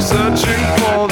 searching for